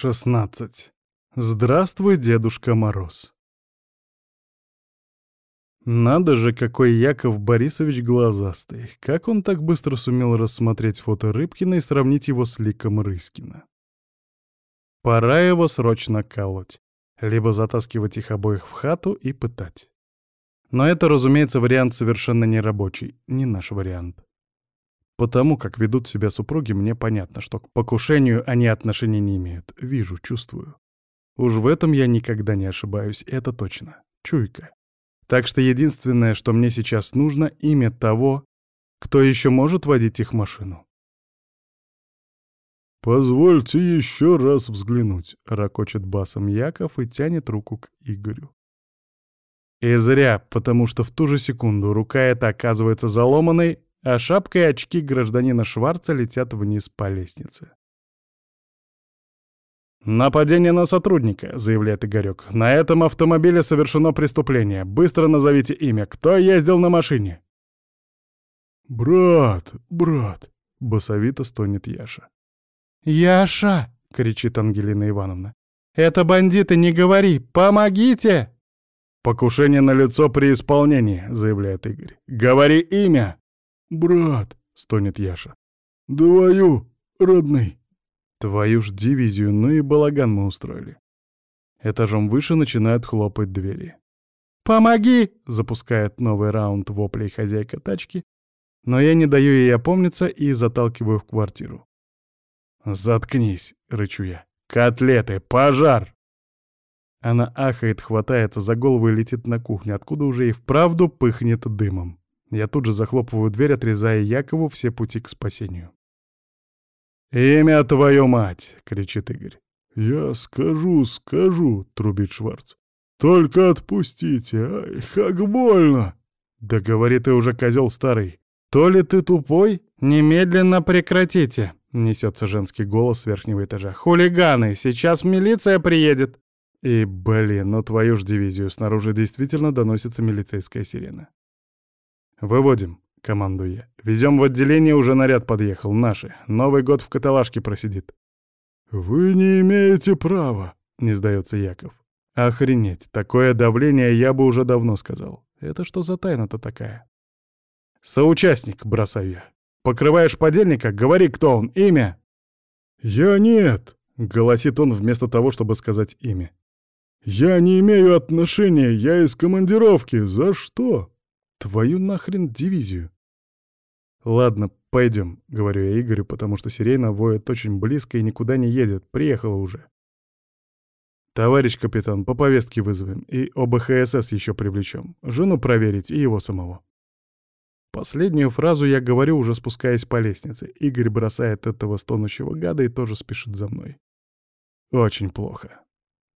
16. Здравствуй, Дедушка Мороз. Надо же, какой Яков Борисович глазастый. Как он так быстро сумел рассмотреть фото Рыбкина и сравнить его с ликом Рыскина? Пора его срочно колоть. Либо затаскивать их обоих в хату и пытать. Но это, разумеется, вариант совершенно нерабочий, не наш вариант. Потому как ведут себя супруги, мне понятно, что к покушению они отношения не имеют. Вижу, чувствую. Уж в этом я никогда не ошибаюсь, это точно. Чуйка. Так что единственное, что мне сейчас нужно, имя того, кто еще может водить их машину. «Позвольте еще раз взглянуть», — ракочет басом Яков и тянет руку к Игорю. И зря, потому что в ту же секунду рука эта оказывается заломанной, а шапка и очки гражданина Шварца летят вниз по лестнице. «Нападение на сотрудника», — заявляет Игорек. «На этом автомобиле совершено преступление. Быстро назовите имя. Кто ездил на машине?» «Брат, брат», — басовито стонет Яша. «Яша!» — кричит Ангелина Ивановна. «Это бандиты, не говори! Помогите!» «Покушение на лицо при исполнении», — заявляет Игорь. «Говори имя!» «Брат!» — стонет Яша. «Твою, родный!» Твою ж дивизию, ну и балаган мы устроили. Этажом выше начинают хлопать двери. «Помоги!» — запускает новый раунд воплей хозяйка тачки, но я не даю ей опомниться и заталкиваю в квартиру. «Заткнись!» — рычу я. «Котлеты! Пожар!» Она ахает, хватается за голову и летит на кухню, откуда уже и вправду пыхнет дымом. Я тут же захлопываю дверь, отрезая Якову все пути к спасению. «Имя твою мать!» — кричит Игорь. «Я скажу, скажу!» — трубит Шварц. «Только отпустите! Ай, как больно!» «Да говори ты уже, козел старый! То ли ты тупой? Немедленно прекратите!» — несется женский голос с верхнего этажа. «Хулиганы! Сейчас милиция приедет!» И, блин, ну твою ж дивизию, снаружи действительно доносится милицейская сирена. «Выводим», — командую я. «Везем в отделение, уже наряд подъехал, наши. Новый год в каталажке просидит». «Вы не имеете права», — не сдается Яков. «Охренеть, такое давление я бы уже давно сказал. Это что за тайна-то такая?» «Соучастник», — бросаю я. «Покрываешь подельника? Говори, кто он, имя!» «Я нет», — голосит он вместо того, чтобы сказать имя. «Я не имею отношения, я из командировки. За что?» Твою нахрен дивизию. Ладно, пойдем, говорю я Игорю, потому что сирена воет очень близко и никуда не едет, приехала уже. Товарищ капитан, по повестке вызовем, и ОБХСС еще привлечем. Жену проверить и его самого. Последнюю фразу я говорю, уже спускаясь по лестнице. Игорь бросает этого стонущего гада и тоже спешит за мной. Очень плохо.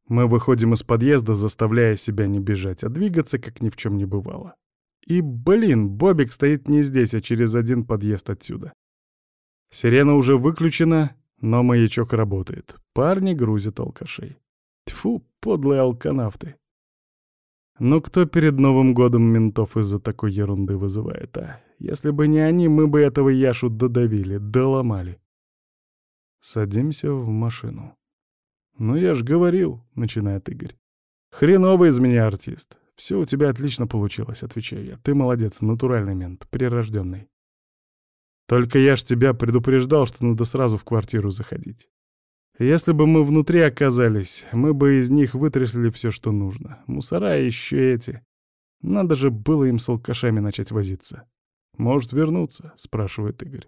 Мы выходим из подъезда, заставляя себя не бежать, а двигаться, как ни в чем не бывало. И, блин, Бобик стоит не здесь, а через один подъезд отсюда. Сирена уже выключена, но маячок работает. Парни грузят алкашей. Тьфу, подлые алканавты. Ну кто перед Новым годом ментов из-за такой ерунды вызывает, а? Если бы не они, мы бы этого Яшу додавили, доломали. Садимся в машину. «Ну я ж говорил», — начинает Игорь. «Хреновый из меня артист. «Все у тебя отлично получилось», — отвечаю я. «Ты молодец, натуральный мент, прирожденный. Только я ж тебя предупреждал, что надо сразу в квартиру заходить. Если бы мы внутри оказались, мы бы из них вытрясли все, что нужно. Мусора еще эти. Надо же было им с алкашами начать возиться. Может вернуться?» — спрашивает Игорь.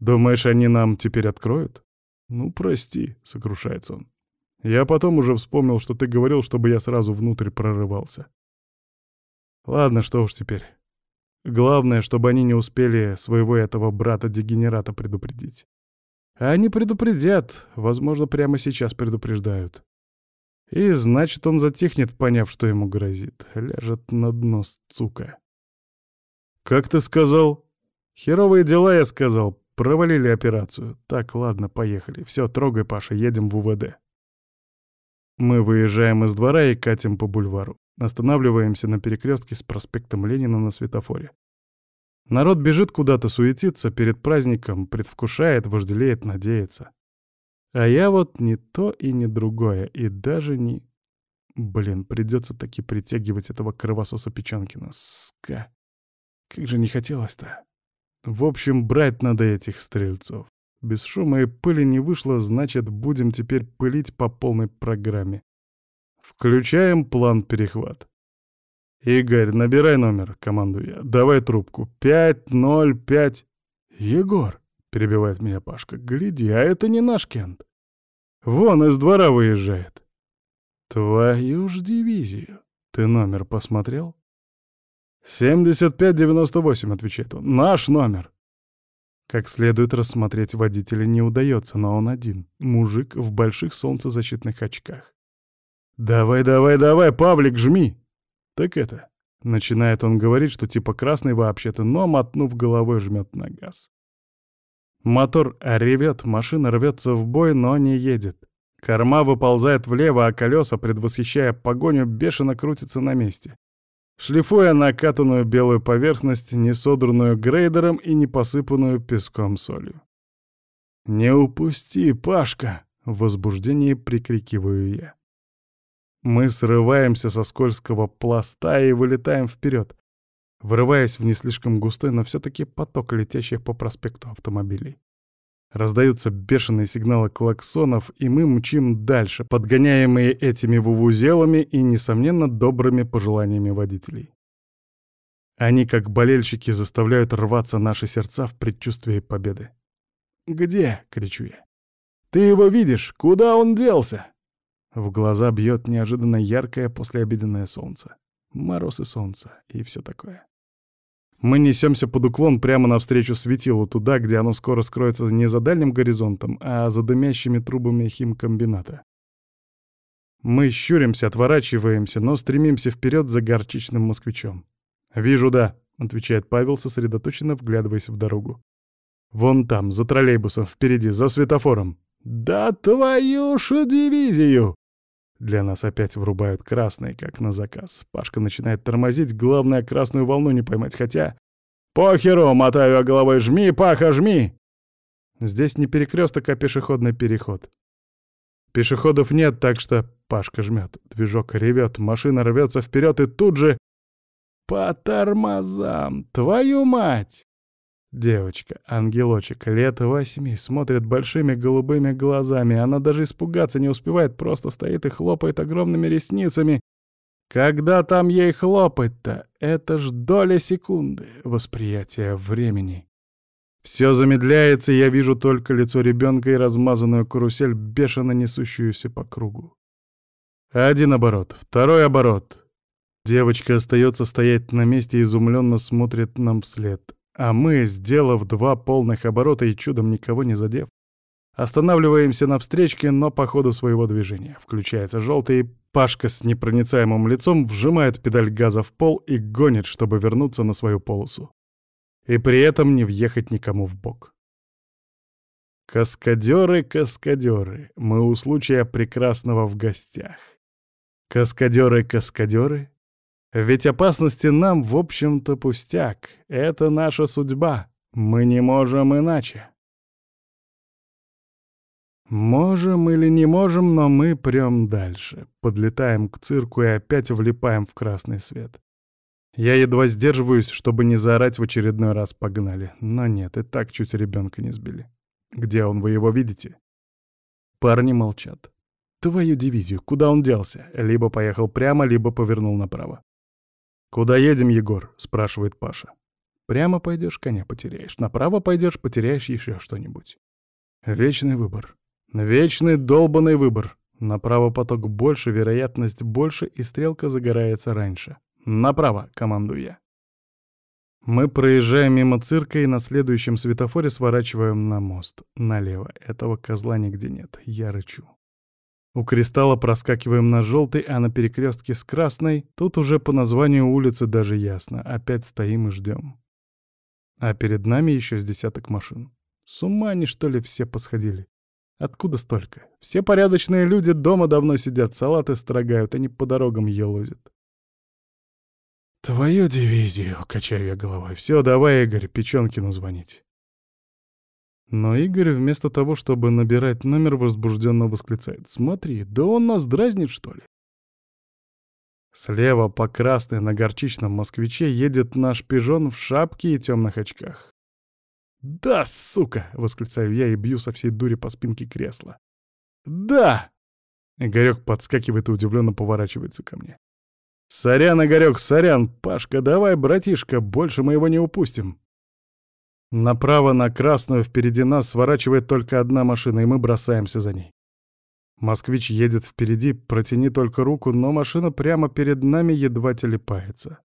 «Думаешь, они нам теперь откроют?» «Ну, прости», — сокрушается он. Я потом уже вспомнил, что ты говорил, чтобы я сразу внутрь прорывался. Ладно, что уж теперь. Главное, чтобы они не успели своего этого брата-дегенерата предупредить. А они предупредят, возможно, прямо сейчас предупреждают. И значит, он затихнет, поняв, что ему грозит. Ляжет на дно, сука. «Как ты сказал?» «Херовые дела, я сказал. Провалили операцию. Так, ладно, поехали. Все, трогай, Паша, едем в УВД». Мы выезжаем из двора и катим по бульвару. Останавливаемся на перекрестке с проспектом Ленина на светофоре. Народ бежит куда-то, суетится перед праздником, предвкушает, вожделеет, надеется. А я вот не то и не другое, и даже не... Блин, придется таки притягивать этого кровососа Печенкина. Ска. Как же не хотелось-то. В общем, брать надо этих стрельцов. Без шума и пыли не вышло, значит, будем теперь пылить по полной программе. Включаем план перехват. «Игорь, набирай номер», — командую я. «Давай трубку. Пять, ноль, пять...» «Егор», — перебивает меня Пашка, — «гляди, а это не наш Кент. Вон из двора выезжает». «Твою ж дивизию. Ты номер посмотрел?» «Семьдесят пять девяносто восемь», — отвечает он. «Наш номер». Как следует рассмотреть водителя не удается, но он один. Мужик в больших солнцезащитных очках. «Давай, давай, давай, Павлик, жми!» «Так это...» — начинает он говорить, что типа красный вообще-то, но, мотнув головой, жмет на газ. Мотор ревет, машина рвется в бой, но не едет. Корма выползает влево, а колеса, предвосхищая погоню, бешено крутятся на месте шлифуя накатанную белую поверхность, не содранную грейдером и не посыпанную песком солью. «Не упусти, Пашка!» — в возбуждении прикрикиваю я. Мы срываемся со скользкого пласта и вылетаем вперед, врываясь в не слишком густой, но все-таки поток летящих по проспекту автомобилей. Раздаются бешеные сигналы клаксонов, и мы мчим дальше, подгоняемые этими вувузелами и, несомненно, добрыми пожеланиями водителей. Они, как болельщики, заставляют рваться наши сердца в предчувствии победы. «Где?» — кричу я. «Ты его видишь? Куда он делся?» В глаза бьет неожиданно яркое послеобеденное солнце. Мороз и солнце, и все такое. Мы несемся под уклон прямо навстречу светилу, туда, где оно скоро скроется не за дальним горизонтом, а за дымящими трубами химкомбината. Мы щуримся, отворачиваемся, но стремимся вперед за горчичным москвичом. «Вижу, да», — отвечает Павел, сосредоточенно вглядываясь в дорогу. «Вон там, за троллейбусом, впереди, за светофором». «Да твою ж дивизию!» Для нас опять врубают красный, как на заказ. Пашка начинает тормозить, главное красную волну не поймать, хотя... «Похеру!» — мотаю я головой. «Жми, Паха, жми!» Здесь не перекресток, а пешеходный переход. Пешеходов нет, так что Пашка жмет. Движок ревет, машина рвется вперед и тут же... По тормозам! Твою мать! Девочка, ангелочек, лет восьми, смотрит большими голубыми глазами. Она даже испугаться не успевает, просто стоит и хлопает огромными ресницами. Когда там ей хлопать-то? Это ж доля секунды восприятия времени. Все замедляется, я вижу только лицо ребенка и размазанную карусель, бешено несущуюся по кругу. Один оборот, второй оборот. Девочка остается стоять на месте и изумленно смотрит нам вслед. А мы, сделав два полных оборота и чудом никого не задев, останавливаемся на встречке, но по ходу своего движения. Включается желтый, Пашка с непроницаемым лицом вжимает педаль газа в пол и гонит, чтобы вернуться на свою полосу. И при этом не въехать никому в бок. Каскадеры, каскадеры, мы у случая прекрасного в гостях. Каскадеры, каскадеры, ведь опасности нам, в общем-то, пустяк. Это наша судьба. Мы не можем иначе. Можем или не можем, но мы прям дальше. Подлетаем к цирку и опять влипаем в красный свет. Я едва сдерживаюсь, чтобы не заорать в очередной раз «погнали». Но нет, и так чуть ребенка не сбили. Где он, вы его видите? Парни молчат. Твою дивизию, куда он делся? Либо поехал прямо, либо повернул направо. «Куда едем, Егор?» — спрашивает Паша. «Прямо пойдешь, коня потеряешь. Направо пойдешь, потеряешь еще что-нибудь». Вечный выбор. Вечный долбанный выбор. Направо поток больше, вероятность больше, и стрелка загорается раньше. Направо, командую я. Мы проезжаем мимо цирка и на следующем светофоре сворачиваем на мост. Налево. Этого козла нигде нет. Я рычу. У кристалла проскакиваем на желтый, а на перекрестке с красной тут уже по названию улицы даже ясно. Опять стоим и ждем. А перед нами еще с десяток машин. С ума они, что ли, все посходили? Откуда столько? Все порядочные люди дома давно сидят, салаты строгают, они по дорогам елозят. «Твою дивизию!» — качаю я головой. «Все, давай, Игорь, Печенкину звонить». Но Игорь вместо того, чтобы набирать номер, возбужденно восклицает. «Смотри, да он нас дразнит, что ли?» Слева по красной на горчичном москвиче едет наш пижон в шапке и темных очках. «Да, сука!» — восклицаю я и бью со всей дури по спинке кресла. «Да!» Игорёк подскакивает и удивленно поворачивается ко мне. «Сорян, Игорёк, сорян! Пашка, давай, братишка, больше мы его не упустим!» Направо на красную впереди нас сворачивает только одна машина, и мы бросаемся за ней. Москвич едет впереди, протяни только руку, но машина прямо перед нами едва телепается.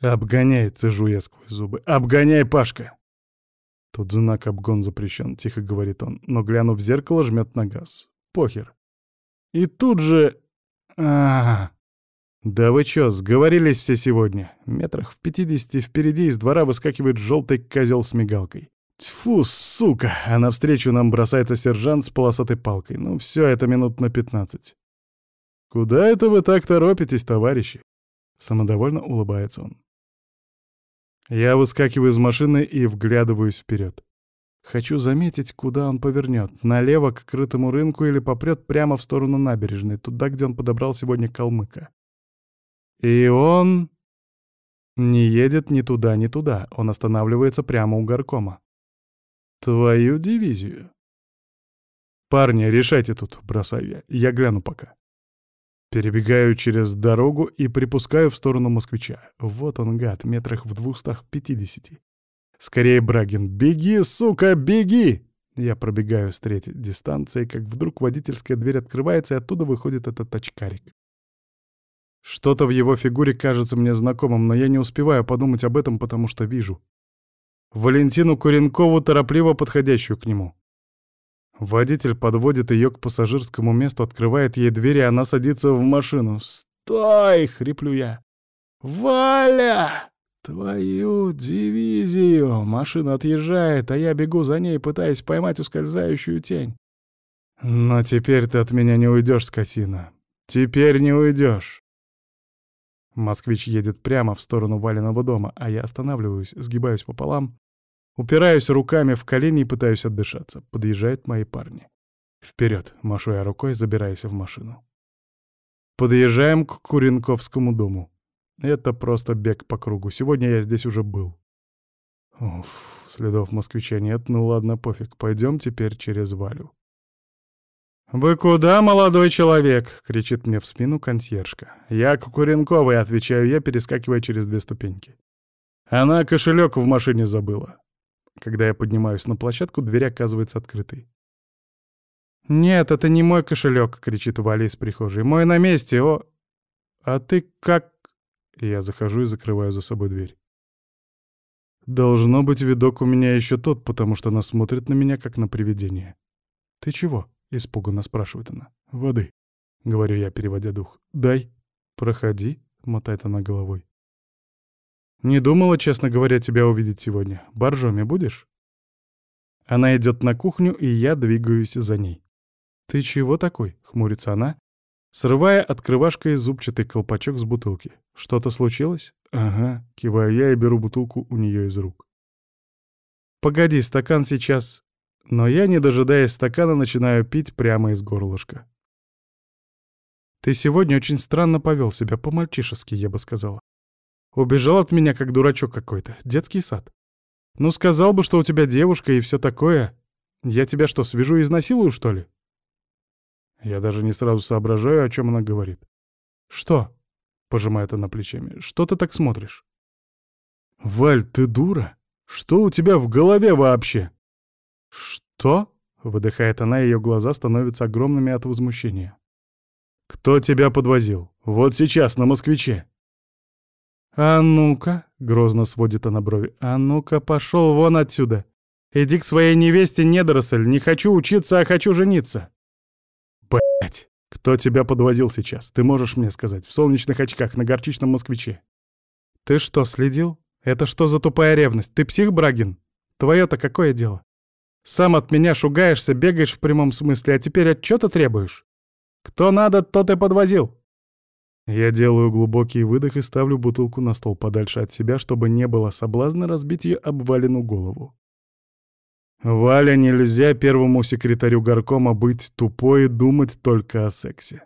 «Обгоняй!» — цежу я сквозь зубы. «Обгоняй, Пашка!» Тут знак «Обгон запрещен», — тихо говорит он, но, глянув в зеркало, жмет на газ. Похер. И тут же... а, -а, -а. «Да вы чё, сговорились все сегодня?» Метрах в пятидесяти впереди из двора выскакивает желтый козел с мигалкой. Тьфу, сука! А навстречу нам бросается сержант с полосатой палкой. Ну все, это минут на пятнадцать. «Куда это вы так торопитесь, товарищи?» Самодовольно улыбается он. Я выскакиваю из машины и вглядываюсь вперед. Хочу заметить, куда он повернет. Налево к крытому рынку или попрет прямо в сторону набережной, туда, где он подобрал сегодня калмыка. И он... Не едет ни туда, ни туда. Он останавливается прямо у горкома. Твою дивизию. Парни, решайте тут, бросаю я. Я гляну пока. Перебегаю через дорогу и припускаю в сторону москвича. Вот он, гад, метрах в двухстах пятидесяти. Скорее, Брагин, беги, сука, беги! Я пробегаю с третьей дистанции, как вдруг водительская дверь открывается, и оттуда выходит этот очкарик. Что-то в его фигуре кажется мне знакомым, но я не успеваю подумать об этом, потому что вижу. Валентину Куренкову, торопливо подходящую к нему. Водитель подводит ее к пассажирскому месту, открывает ей дверь, и она садится в машину. «Стой!» — хриплю я. «Валя! Твою дивизию!» Машина отъезжает, а я бегу за ней, пытаясь поймать ускользающую тень. «Но теперь ты от меня не уйдешь, скотина. Теперь не уйдешь. Москвич едет прямо в сторону Валиного дома, а я останавливаюсь, сгибаюсь пополам, упираюсь руками в колени и пытаюсь отдышаться. Подъезжают мои парни. Вперед, машу я рукой, забираясь в машину. Подъезжаем к Куренковскому дому. Это просто бег по кругу. Сегодня я здесь уже был. Уф, следов москвича нет, ну ладно, пофиг. Пойдем теперь через Валю. «Вы куда, молодой человек?» — кричит мне в спину консьержка. «Я Кукуренковой», — отвечаю я, перескакивая через две ступеньки. Она кошелек в машине забыла. Когда я поднимаюсь на площадку, дверь оказывается открытой. «Нет, это не мой кошелек, кричит Валя из прихожей. «Мой на месте, о...» «А ты как...» Я захожу и закрываю за собой дверь. Должно быть, видок у меня еще тот, потому что она смотрит на меня, как на привидение. «Ты чего?» — испуганно спрашивает она. «Воды», — говорю я, переводя дух. «Дай». «Проходи», — мотает она головой. «Не думала, честно говоря, тебя увидеть сегодня. Боржоми будешь?» Она идет на кухню, и я двигаюсь за ней. «Ты чего такой?» — хмурится она, срывая открывашкой зубчатый колпачок с бутылки. «Что-то случилось?» «Ага», — киваю я и беру бутылку у нее из рук. «Погоди, стакан сейчас...» Но я, не дожидаясь стакана, начинаю пить прямо из горлышка. «Ты сегодня очень странно повел себя, по-мальчишески, я бы сказала. Убежал от меня, как дурачок какой-то. Детский сад. Ну, сказал бы, что у тебя девушка и все такое. Я тебя что, свяжу и изнасилую, что ли?» Я даже не сразу соображаю, о чем она говорит. «Что?» — пожимает она плечами. «Что ты так смотришь?» «Валь, ты дура? Что у тебя в голове вообще?» «Что?» — выдыхает она, ее глаза становятся огромными от возмущения. «Кто тебя подвозил? Вот сейчас, на москвиче!» «А ну-ка!» — грозно сводит она брови. «А ну-ка, пошел вон отсюда! Иди к своей невесте, недоросль! Не хочу учиться, а хочу жениться!» «Блядь! Кто тебя подвозил сейчас? Ты можешь мне сказать, в солнечных очках, на горчичном москвиче?» «Ты что, следил? Это что за тупая ревность? Ты псих, Брагин? Твое-то какое дело? Сам от меня шугаешься, бегаешь в прямом смысле, а теперь отчета требуешь? Кто надо, тот и подвозил. Я делаю глубокий выдох и ставлю бутылку на стол подальше от себя, чтобы не было соблазна разбить ее об Валину голову. Валя, нельзя первому секретарю горкома быть тупой и думать только о сексе.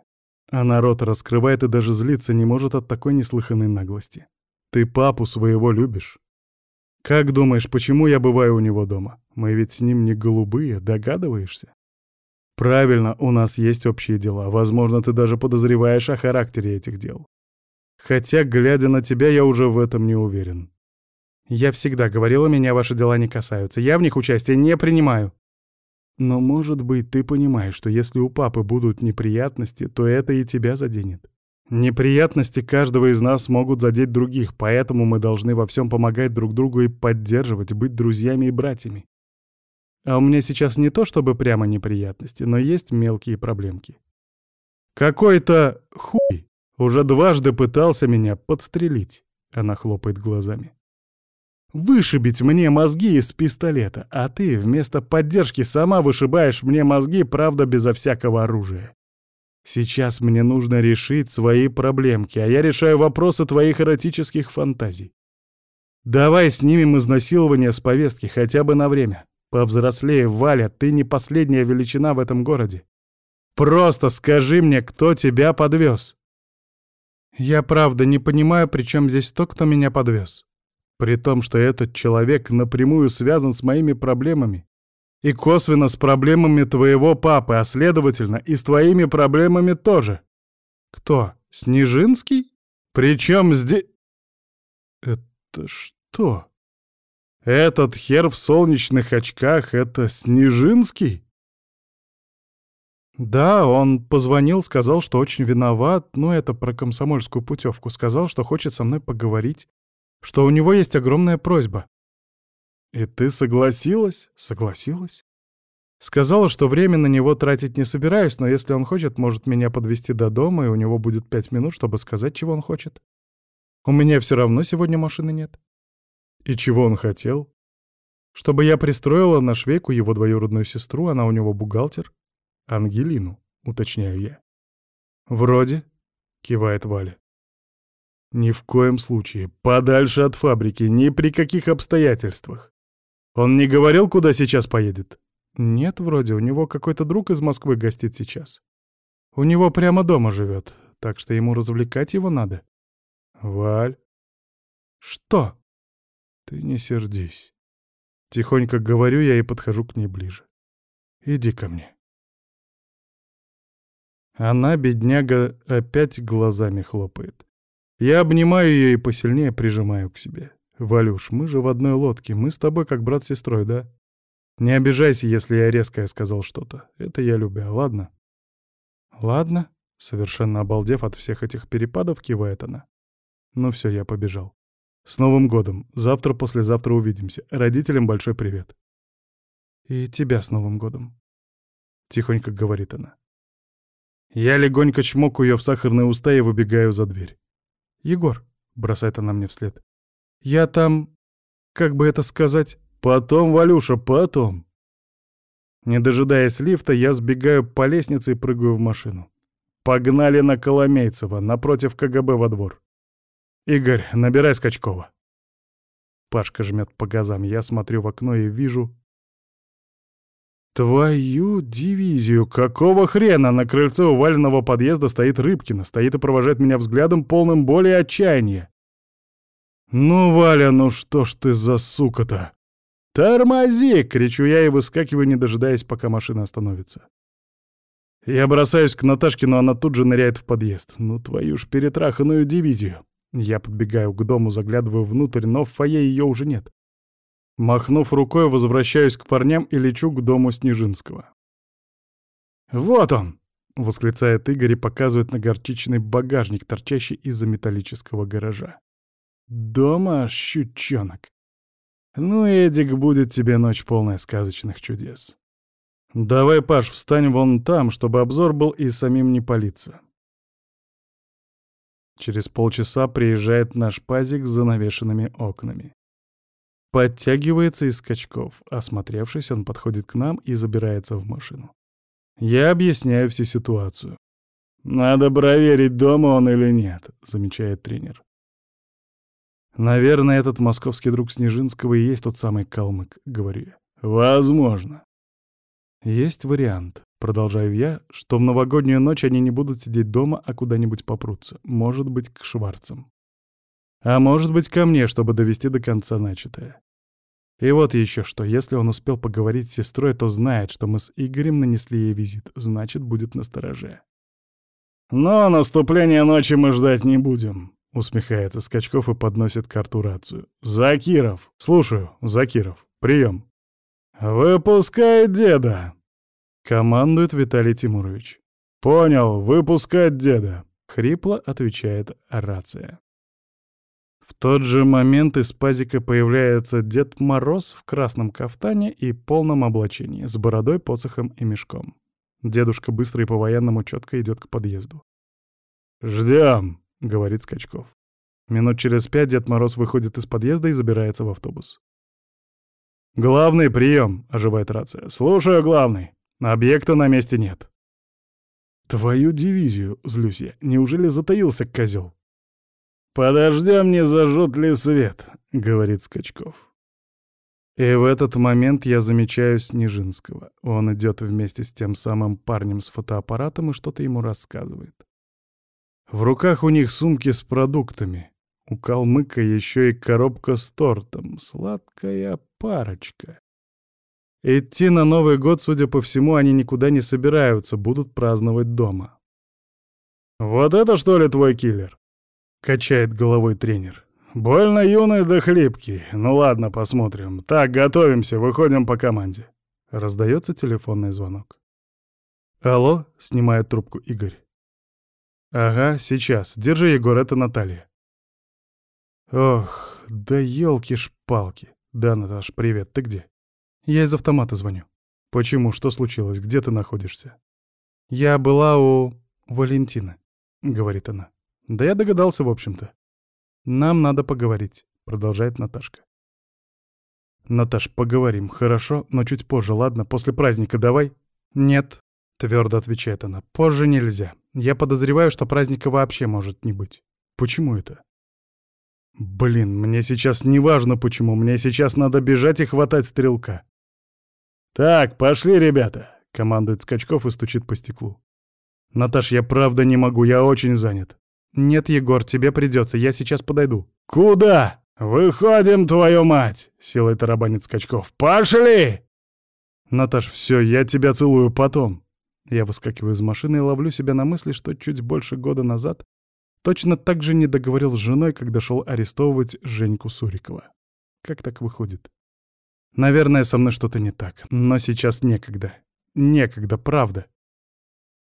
А народ раскрывает и даже злиться не может от такой неслыханной наглости. Ты папу своего любишь. Как думаешь, почему я бываю у него дома? Мы ведь с ним не голубые, догадываешься? Правильно, у нас есть общие дела. Возможно, ты даже подозреваешь о характере этих дел. Хотя, глядя на тебя, я уже в этом не уверен. Я всегда говорила, меня ваши дела не касаются. Я в них участия не принимаю. Но, может быть, ты понимаешь, что если у папы будут неприятности, то это и тебя заденет. Неприятности каждого из нас могут задеть других, поэтому мы должны во всем помогать друг другу и поддерживать, быть друзьями и братьями. А у меня сейчас не то чтобы прямо неприятности, но есть мелкие проблемки. Какой-то хуй уже дважды пытался меня подстрелить. Она хлопает глазами вышибить мне мозги из пистолета, а ты вместо поддержки сама вышибаешь мне мозги, правда, безо всякого оружия. Сейчас мне нужно решить свои проблемки, а я решаю вопросы твоих эротических фантазий. Давай снимем изнасилование с повестки хотя бы на время. Повзрослее, Валя, ты не последняя величина в этом городе. Просто скажи мне, кто тебя подвез. Я правда не понимаю, при чем здесь то, кто меня подвез. При том, что этот человек напрямую связан с моими проблемами и косвенно с проблемами твоего папы, а следовательно и с твоими проблемами тоже. Кто? Снежинский? Причем здесь... Это что? Этот хер в солнечных очках — это Снежинский? Да, он позвонил, сказал, что очень виноват, ну это про комсомольскую путевку, сказал, что хочет со мной поговорить что у него есть огромная просьба. И ты согласилась? Согласилась. Сказала, что время на него тратить не собираюсь, но если он хочет, может меня подвести до дома, и у него будет пять минут, чтобы сказать, чего он хочет. У меня все равно сегодня машины нет. И чего он хотел? Чтобы я пристроила на швейку его двоюродную сестру, она у него бухгалтер. Ангелину, уточняю я. Вроде, кивает Валя. Ни в коем случае. Подальше от фабрики, ни при каких обстоятельствах. Он не говорил, куда сейчас поедет? Нет, вроде, у него какой-то друг из Москвы гостит сейчас. У него прямо дома живет, так что ему развлекать его надо. Валь. Что? Ты не сердись. Тихонько говорю я и подхожу к ней ближе. Иди ко мне. Она, бедняга, опять глазами хлопает. Я обнимаю ее и посильнее прижимаю к себе. «Валюш, мы же в одной лодке, мы с тобой как брат с сестрой, да? Не обижайся, если я резкое сказал что-то. Это я любя, ладно?» «Ладно», — совершенно обалдев от всех этих перепадов, кивает она. «Ну все, я побежал. С Новым годом! Завтра-послезавтра увидимся. Родителям большой привет». «И тебя с Новым годом», — тихонько говорит она. Я легонько чмокаю ее в сахарные уста и выбегаю за дверь. «Егор», — бросает она мне вслед, — «я там... как бы это сказать...» «Потом, Валюша, потом!» Не дожидаясь лифта, я сбегаю по лестнице и прыгаю в машину. Погнали на Коломейцева, напротив КГБ во двор. «Игорь, набирай Скачкова». Пашка жмет по газам, я смотрю в окно и вижу... Твою дивизию! Какого хрена на крыльце уваленного подъезда стоит Рыбкина, стоит и провожает меня взглядом, полным боли и отчаяния. «Ну, Валя, ну что ж ты за сука-то?» «Тормози!» — кричу я и выскакиваю, не дожидаясь, пока машина остановится. Я бросаюсь к Наташке, но она тут же ныряет в подъезд. Ну, твою ж перетраханную дивизию. Я подбегаю к дому, заглядываю внутрь, но в фойе ее уже нет. Махнув рукой, возвращаюсь к парням и лечу к дому Снежинского. «Вот он!» — восклицает Игорь и показывает на горчичный багажник, торчащий из-за металлического гаража. «Дома, щучонок! Ну, Эдик, будет тебе ночь полная сказочных чудес. Давай, Паш, встань вон там, чтобы обзор был и самим не палиться». Через полчаса приезжает наш пазик с занавешенными окнами. Подтягивается из скачков. Осмотревшись, он подходит к нам и забирается в машину. Я объясняю всю ситуацию. «Надо проверить, дома он или нет», — замечает тренер. «Наверное, этот московский друг Снежинского и есть тот самый калмык», — говорю я. Возможно. Есть вариант, продолжаю я, что в новогоднюю ночь они не будут сидеть дома, а куда-нибудь попрутся. Может быть, к Шварцам. А может быть, ко мне, чтобы довести до конца начатое. И вот еще что, если он успел поговорить с сестрой, то знает, что мы с Игорем нанесли ей визит, значит, будет настороже. «Но наступления ночи мы ждать не будем», — усмехается Скачков и подносит карту рацию. «Закиров! Слушаю, Закиров, прием!» «Выпускай деда!» — командует Виталий Тимурович. «Понял, выпускать деда!» — хрипло отвечает рация. В тот же момент из пазика появляется Дед Мороз в красном кафтане и полном облачении, с бородой, посохом и мешком. Дедушка быстро и по-военному четко идет к подъезду. «Ждем», — говорит Скачков. Минут через пять Дед Мороз выходит из подъезда и забирается в автобус. «Главный прием», — оживает рация. «Слушаю, главный. Объекта на месте нет». «Твою дивизию, злюсь я. Неужели затаился козел? «Подождем, не зажжет ли свет», — говорит Скачков. И в этот момент я замечаю Снежинского. Он идет вместе с тем самым парнем с фотоаппаратом и что-то ему рассказывает. В руках у них сумки с продуктами. У калмыка еще и коробка с тортом. Сладкая парочка. Идти на Новый год, судя по всему, они никуда не собираются, будут праздновать дома. «Вот это что ли твой киллер?» — качает головой тренер. «Больно юный да хлипкий. Ну ладно, посмотрим. Так, готовимся, выходим по команде». Раздается телефонный звонок. «Алло?» — снимает трубку Игорь. «Ага, сейчас. Держи, Егор, это Наталья». «Ох, да елки-шпалки. Да, Наташ, привет, ты где?» «Я из автомата звоню». «Почему? Что случилось? Где ты находишься?» «Я была у Валентины», — говорит она. «Да я догадался, в общем-то». «Нам надо поговорить», — продолжает Наташка. «Наташ, поговорим, хорошо, но чуть позже, ладно? После праздника давай?» «Нет», — твердо отвечает она, — «позже нельзя. Я подозреваю, что праздника вообще может не быть». «Почему это?» «Блин, мне сейчас не важно почему, мне сейчас надо бежать и хватать стрелка». «Так, пошли, ребята!» — командует Скачков и стучит по стеклу. «Наташ, я правда не могу, я очень занят». «Нет, Егор, тебе придется, я сейчас подойду». «Куда? Выходим, твою мать!» — силой тарабанит Скачков. «Пошли!» «Наташ, все, я тебя целую потом». Я выскакиваю из машины и ловлю себя на мысли, что чуть больше года назад точно так же не договорил с женой, когда шел арестовывать Женьку Сурикова. Как так выходит? Наверное, со мной что-то не так, но сейчас некогда. Некогда, правда.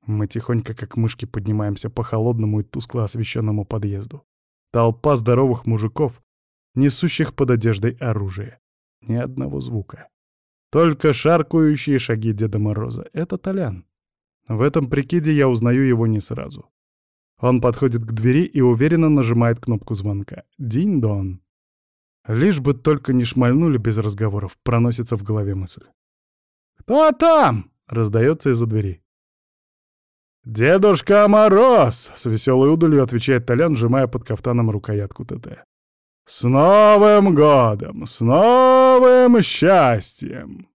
Мы тихонько, как мышки, поднимаемся по холодному и тускло освещенному подъезду. Толпа здоровых мужиков, несущих под одеждой оружие. Ни одного звука. Только шаркающие шаги Деда Мороза. Это Толян. В этом прикиде я узнаю его не сразу. Он подходит к двери и уверенно нажимает кнопку звонка. Динь-дон. Лишь бы только не шмальнули без разговоров, проносится в голове мысль. «Кто там?» — раздается из-за двери. «Дедушка Мороз!» — с веселой удалью отвечает Толян, сжимая под кафтаном рукоятку ТТ. «С Новым годом! С новым счастьем!»